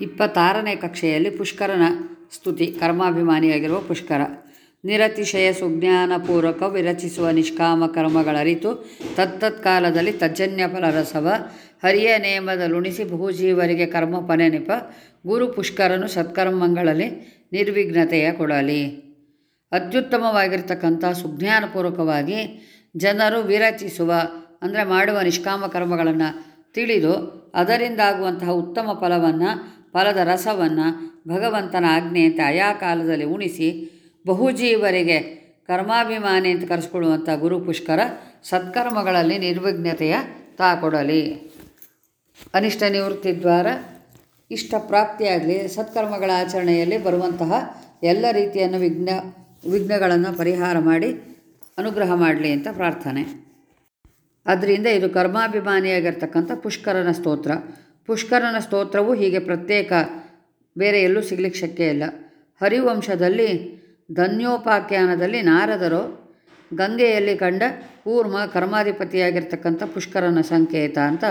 ಇಪ್ಪತ್ತಾರನೇ ಕಕ್ಷೆಯಲ್ಲಿ ಪುಷ್ಕರನ ಸ್ತುತಿ, ಕರ್ಮಾಭಿಮಾನಿಯಾಗಿರುವ ಪುಷ್ಕರ. ನಿರತಿಶಯ ಸುಜ್ಞಾನಪೂರ್ವಕ ವಿರಚಿಸುವ ನಿಷ್ಕಾಮ ಕರ್ಮಗಳರಿತು ತತ್ತತ್ಕಾಲದಲ್ಲಿ ತಜ್ಜನ್ಯ ಫಲರಸವ ಹರಿಯ ನೇಮದ ಲುಣಿಸಿ ಬಹುಜೀವರಿಗೆ ಕರ್ಮ ಪನೆನಿಪ ಗುರು ಪುಷ್ಕರನು ಸತ್ಕರ್ಮಗಳಲ್ಲಿ ನಿರ್ವಿಘ್ನತೆಯ ಕೊಡಲಿ. ಅತ್ಯುತ್ತಮವಾಗಿರ್ತಕ್ಕಂಥ ಸುಜ್ಞಾನಪೂರ್ವಕವಾಗಿ ಜನರು ವಿರಚಿಸುವ, ಅಂದರೆ ಮಾಡುವ ನಿಷ್ಕಾಮ ಕರ್ಮಗಳನ್ನು ತಿಳಿದು ಅದರಿಂದಾಗುವಂತಹ ಉತ್ತಮ ಫಲವನ್ನು ಫಲದ ರಸವನ್ನು ಭಗವಂತನ ಆಜ್ಞೆಯಂತೆ ಆಯಾ ಕಾಲದಲ್ಲಿ ಉಣಿಸಿ ಬಹುಜೀವರಿಗೆ ಕರ್ಮಾಭಿಮಾನಿ ಅಂತ ಕರೆಸ್ಕೊಳ್ಳುವಂಥ ಗುರು ಪುಷ್ಕರ ಸತ್ಕರ್ಮಗಳಲ್ಲಿ ನಿರ್ವಿಘ್ನತೆಯ ತಾಕೊಡಲಿ. ಅನಿಷ್ಟ ನಿವೃತ್ತಿ ದ್ವಾರ, ಇಷ್ಟ ಪ್ರಾಪ್ತಿಯಾಗಲಿ ಸತ್ಕರ್ಮಗಳ ಆಚರಣೆಯಲ್ಲಿ ಬರುವಂತಹ ಎಲ್ಲ ರೀತಿಯನ್ನು ವಿಘ್ನ, ವಿಘ್ನಗಳನ್ನು ಪರಿಹಾರ ಮಾಡಿ ಅನುಗ್ರಹ ಮಾಡಲಿ ಅಂತ ಪ್ರಾರ್ಥನೆ. ಅದರಿಂದ ಇದು ಕರ್ಮಾಭಿಮಾನಿಯಾಗಿರ್ತಕ್ಕಂಥ ಪುಷ್ಕರನ ಸ್ತೋತ್ರ. ಪುಷ್ಕರನ ಸ್ತೋತ್ರವು ಹೀಗೆ ಪ್ರತ್ಯೇಕ, ಬೇರೆ ಎಲ್ಲೂ ಸಿಗ್ಲಿಕ್ಕೆ ಶಕ್ಯ ಇಲ್ಲ. ಹರಿವಂಶದಲ್ಲಿ, ಧನ್ಯೋಪಾಖ್ಯಾನದಲ್ಲಿ ನಾರದರು ಗಂಗೆಯಲ್ಲಿ ಕಂಡ ಕೂರ್ಮ ಕರ್ಮಾಧಿಪತಿಯಾಗಿರ್ತಕ್ಕಂಥ ಪುಷ್ಕರನ ಸಂಕೇತ ಅಂತ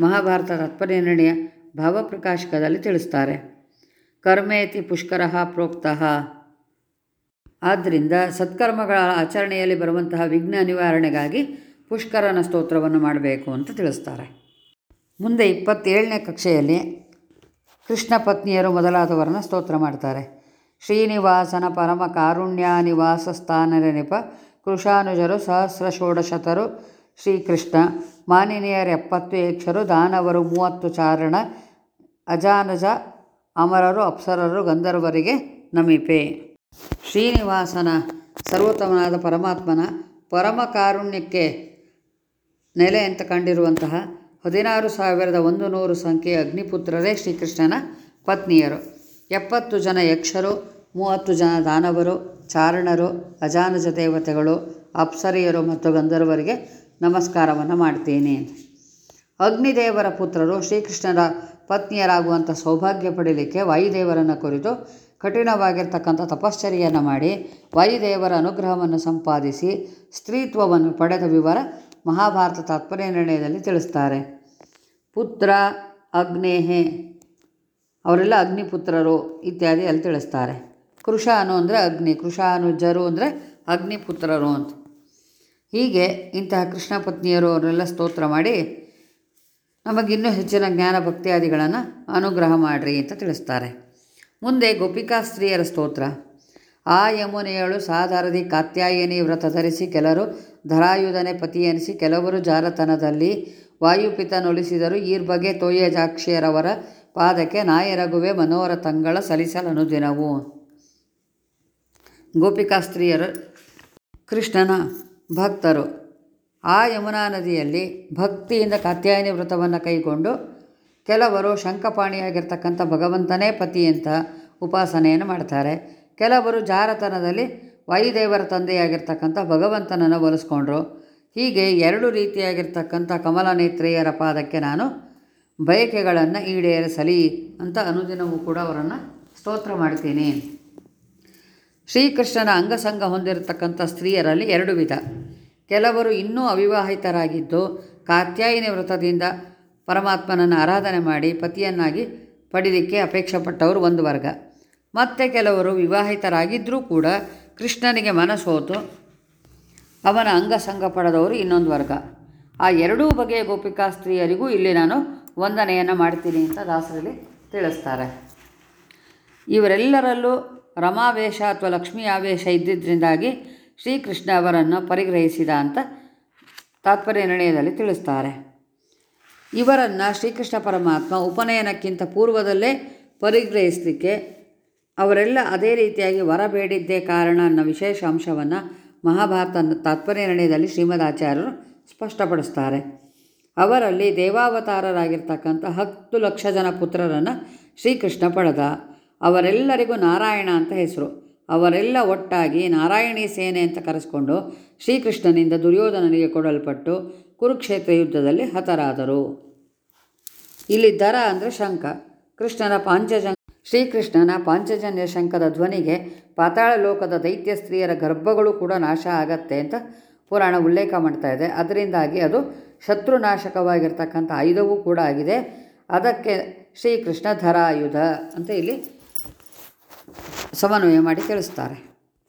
ಮಹಾಭಾರತ ತತ್ಪರಿನಿರ್ಣಯ ಭಾವಪ್ರಕಾಶಕದಲ್ಲಿ ತಿಳಿಸ್ತಾರೆ. ಕರ್ಮೇತಿ ಪುಷ್ಕರ ಪ್ರೋಕ್ತಃ. ಆದ್ದರಿಂದ ಸತ್ಕರ್ಮಗಳ ಆಚರಣೆಯಲ್ಲಿ ಬರುವಂತಹ ವಿಘ್ನ ನಿವಾರಣೆಗಾಗಿ ಪುಷ್ಕರನ ಸ್ತೋತ್ರವನ್ನು ಮಾಡಬೇಕು ಅಂತ ತಿಳಿಸ್ತಾರೆ. ಮುಂದೆ ಇಪ್ಪತ್ತೇಳನೇ ಕಕ್ಷೆಯಲ್ಲಿ ಕೃಷ್ಣ ಪತ್ನಿಯರು ಮೊದಲಾದವರನ್ನು ಸ್ತೋತ್ರ ಮಾಡ್ತಾರೆ. ಶ್ರೀನಿವಾಸನ ಪರಮ ಕಾರುಣ್ಯ ನಿವಾಸ ಸ್ಥಾನನೆಪ ಕೃಷಾನುಜರು ಸಹಸ್ರ ಷೋಡಶತರು ಶ್ರೀಕೃಷ್ಣ, ಮಾನಿನಿಯರು ಎಪ್ಪತ್ತು ಯಕ್ಷರು ದಾನವರು ಮೂವತ್ತು ಚಾರಣ, ಅಜಾನಜ ಅಮರರು ಅಪ್ಸರರು ಗಂಧರ್ವರಿಗೆ ನಮಿಪೆ. ಶ್ರೀನಿವಾಸನ ಸರ್ವೋತ್ತಮನಾದ ಪರಮಾತ್ಮನ ಪರಮ ಕಾರುಣ್ಯಕ್ಕೆ ನೆಲೆ ಅಂತ ಕಂಡಿರುವಂತಹ ಹದಿನಾರು ಸಾವಿರದ ಒಂದು ನೂರು ಸಂಖ್ಯೆಯ ಅಗ್ನಿಪುತ್ರರೇ ಶ್ರೀಕೃಷ್ಣನ ಪತ್ನಿಯರು. ಎಪ್ಪತ್ತು ಜನ ಯಕ್ಷರು, ಮೂವತ್ತು ಜನ ದಾನವರು, ಚಾರಣರು, ಅಜಾನಜ ದೇವತೆಗಳು, ಅಪ್ಸರಿಯರು ಮತ್ತು ಗಂಧರ್ವರಿಗೆ ನಮಸ್ಕಾರವನ್ನು ಮಾಡ್ತೀನಿ ಅಗ್ನಿದೇವರ ಪುತ್ರರು ಶ್ರೀಕೃಷ್ಣರ ಪತ್ನಿಯರಾಗುವಂಥ ಸೌಭಾಗ್ಯ ಪಡೀಲಿಕ್ಕೆ ವಾಯುದೇವರನ್ನು ಕುರಿತು ಕಠಿಣವಾಗಿರ್ತಕ್ಕಂಥ ತಪಶ್ಚರ್ಯನ್ನು ಮಾಡಿ ವಾಯುದೇವರ ಅನುಗ್ರಹವನ್ನು ಸಂಪಾದಿಸಿ ಸ್ತ್ರೀತ್ವವನ್ನು ಪಡೆದ ವಿವರ ಮಹಾಭಾರತ ತಾತ್ಪರ್ಯ ನಿರ್ಣಯದಲ್ಲಿ ತಿಳಿಸ್ತಾರೆ. ಪುತ್ರ, ಅಗ್ನೇಹೆ, ಅವರೆಲ್ಲ ಅಗ್ನಿಪುತ್ರರು ಇತ್ಯಾದಿ ಅಲ್ಲಿ ತಿಳಿಸ್ತಾರೆ. ಕೃಷಾನು ಅಂದರೆ ಅಗ್ನಿ ಕೃಷಾನುಜರು ಅಂದರೆ ಅಗ್ನಿಪುತ್ರರು ಅಂತ. ಹೀಗೆ ಇಂತಹ ಕೃಷ್ಣ ಪತ್ನಿಯರು ಅವರೆಲ್ಲ ಸ್ತೋತ್ರ ಮಾಡಿ, ನಮಗಿನ್ನೂ ಹೆಚ್ಚಿನ ಜ್ಞಾನ ಭಕ್ತಿಯಾದಿಗಳನ್ನು ಅನುಗ್ರಹ ಮಾಡಿರಿ ಅಂತ ತಿಳಿಸ್ತಾರೆ. ಮುಂದೆ ಗೋಪಿಕಾ ಸ್ತ್ರೀಯರ ಸ್ತೋತ್ರ. ಆ ಯಮುನೆಯಳು ಸಾಧಾರದಿ ಕಾತ್ಯಾಯಿನಿ ವ್ರತ ಧರಿಸಿ ಕೆಲರು ಧರಾಯುಧನೆ ಪತಿಯೆನಿಸಿ ಕೆಲವರು ಜಾರತನದಲ್ಲಿ ವಾಯುಪಿತನೊಲಿಸಿದರು ಈರ್ಬಗೆ ಬಗೆ ಜಾಕ್ಷಿಯರವರ ಪಾದಕ್ಕೆ ನಾಯರಗುವೆ ಮನೋರಥಂಗಳ ಸಲಿಸಲನು ದಿನವು. ಗೋಪಿಕಾ ಸ್ತ್ರೀಯರು, ಕೃಷ್ಣನ ಭಕ್ತರು, ಆ ಯಮುನಾ ನದಿಯಲ್ಲಿ ಭಕ್ತಿಯಿಂದ ಕಾತ್ಯಾಯಿನಿ ವ್ರತವನ್ನು ಕೈಗೊಂಡು ಕೆಲವರು ಶಂಕಪಾಣಿಯಾಗಿರ್ತಕ್ಕಂಥ ಭಗವಂತನೇ ಪತಿ ಅಂತ ಉಪಾಸನೆಯನ್ನು ಮಾಡ್ತಾರೆ. ಕೆಲವರು ಜಾರತನದಲ್ಲಿ ವಾಯುದೇವರ ತಂದೆಯಾಗಿರ್ತಕ್ಕಂಥ ಭಗವಂತನನ್ನು ಒಲಿಸ್ಕೊಂಡ್ರು ಹೀಗೆ ಎರಡು ರೀತಿಯಾಗಿರ್ತಕ್ಕಂಥ ಕಮಲನೇತ್ರೆಯರ ಪಾದಕ್ಕೆ ನಾನು ಬಯಕೆಗಳನ್ನು ಈಡೇರಿಸಲಿ ಅಂತ ಅನುದಿನವೂ ಕೂಡ ಅವರನ್ನು ಸ್ತೋತ್ರ ಮಾಡ್ತೀನಿ. ಶ್ರೀಕೃಷ್ಣನ ಅಂಗಸಂಗ ಹೊಂದಿರತಕ್ಕಂಥ ಸ್ತ್ರೀಯರಲ್ಲಿ ಎರಡು ವಿಧ. ಕೆಲವರು ಇನ್ನೂ ಅವಿವಾಹಿತರಾಗಿದ್ದು ಕಾತ್ಯಾಯಿನಿ ವ್ರತದಿಂದ ಪರಮಾತ್ಮನನ್ನು ಆರಾಧನೆ ಮಾಡಿ ಪತಿಯನ್ನಾಗಿ ಪಡೀಲಿಕ್ಕೆ ಅಪೇಕ್ಷೆ ಪಟ್ಟವರು ಒಂದು ವರ್ಗ. ಮತ್ತು ಕೆಲವರು ವಿವಾಹಿತರಾಗಿದ್ದರೂ ಕೂಡ ಕೃಷ್ಣನಿಗೆ ಮನಸ್ಸೋತು ಅವನ ಅಂಗಸಂಗ ಪಡೆದವರು ಇನ್ನೊಂದು ವರ್ಗ. ಆ ಎರಡೂ ಬಗೆಯ ಗೋಪಿಕಾ ಸ್ತ್ರೀಯರಿಗೂ ಇಲ್ಲಿ ನಾನು ವಂದನೆಯನ್ನು ಮಾಡ್ತೀನಿ ಅಂತ ದಾಸರಲ್ಲಿ ತಿಳಿಸ್ತಾರೆ. ಇವರೆಲ್ಲರಲ್ಲೂ ರಮಾವೇಶ ಅಥವಾ ಲಕ್ಷ್ಮೀ ಆವೇಶ ಇದ್ದಿದ್ದರಿಂದಾಗಿ ಶ್ರೀಕೃಷ್ಣ ಅವರನ್ನು ಪರಿಗ್ರಹಿಸಿದ ಅಂತ ತಾತ್ಪರ್ಯ ನಿರ್ಣಯದಲ್ಲಿ ತಿಳಿಸ್ತಾರೆ. ಇವರನ್ನು ಶ್ರೀಕೃಷ್ಣ ಪರಮಾತ್ಮ ಉಪನಯನಕ್ಕಿಂತ ಪೂರ್ವದಲ್ಲೇ ಪರಿಗ್ರಹಿಸಲಿಕ್ಕೆ ಅವರೆಲ್ಲ ಅದೇ ರೀತಿಯಾಗಿ ವರ ಬೇಡಿದ್ದೇ ಕಾರಣ ಅನ್ನೋ ವಿಶೇಷ ಅಂಶವನ್ನು ಮಹಾಭಾರತ ತಾತ್ಪರ್ಯ ನಿರ್ಣಯದಲ್ಲಿ ಶ್ರೀಮದ್ ಆಚಾರ್ಯರು ಸ್ಪಷ್ಟಪಡಿಸ್ತಾರೆ. ಅವರಲ್ಲಿ ದೇವಾವತಾರರಾಗಿರ್ತಕ್ಕಂಥ ಹತ್ತು ಲಕ್ಷ ಜನ ಪುತ್ರರನ್ನು ಶ್ರೀಕೃಷ್ಣ ಪಡೆದ. ಅವರೆಲ್ಲರಿಗೂ ನಾರಾಯಣ ಅಂತ ಹೆಸರು. ಅವರೆಲ್ಲ ಒಟ್ಟಾಗಿ ನಾರಾಯಣಿ ಸೇನೆ ಅಂತ ಕರೆಸ್ಕೊಂಡು ಶ್ರೀಕೃಷ್ಣನಿಂದ ದುರ್ಯೋಧನನಿಗೆ ಕೊಡಲ್ಪಟ್ಟು ಕುರುಕ್ಷೇತ್ರ ಯುದ್ಧದಲ್ಲಿ ಹತರಾದರು. ಇಲ್ಲಿ ದರ ಅಂದರೆ ಶಂಖ. ಕೃಷ್ಣನ ಪಾಂಚಜ ಶ್ರೀಕೃಷ್ಣನ ಪಾಂಚಜನ್ಯ ಶಂಖದ ಧ್ವನಿಗೆ ಪಾತಾಳ ಲೋಕದ ದೈತ್ಯ ಸ್ತ್ರೀಯರ ಗರ್ಭಗಳು ಕೂಡ ನಾಶ ಆಗತ್ತೆ ಅಂತ ಪುರಾಣ ಉಲ್ಲೇಖ ಮಾಡ್ತಾ ಇದೆ. ಅದರಿಂದಾಗಿ ಅದು ಶತ್ರುನಾಶಕವಾಗಿರ್ತಕ್ಕಂಥ ಆಯುಧವೂ ಕೂಡ ಆಗಿದೆ. ಅದಕ್ಕೆ ಶ್ರೀಕೃಷ್ಣ ಧರಾಯುಧ ಅಂತ ಇಲ್ಲಿ ಸಮನ್ವಯ ಮಾಡಿ ತಿಳಿಸ್ತಾರೆ.